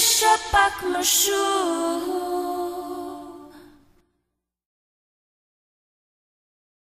Sister, deixa pak.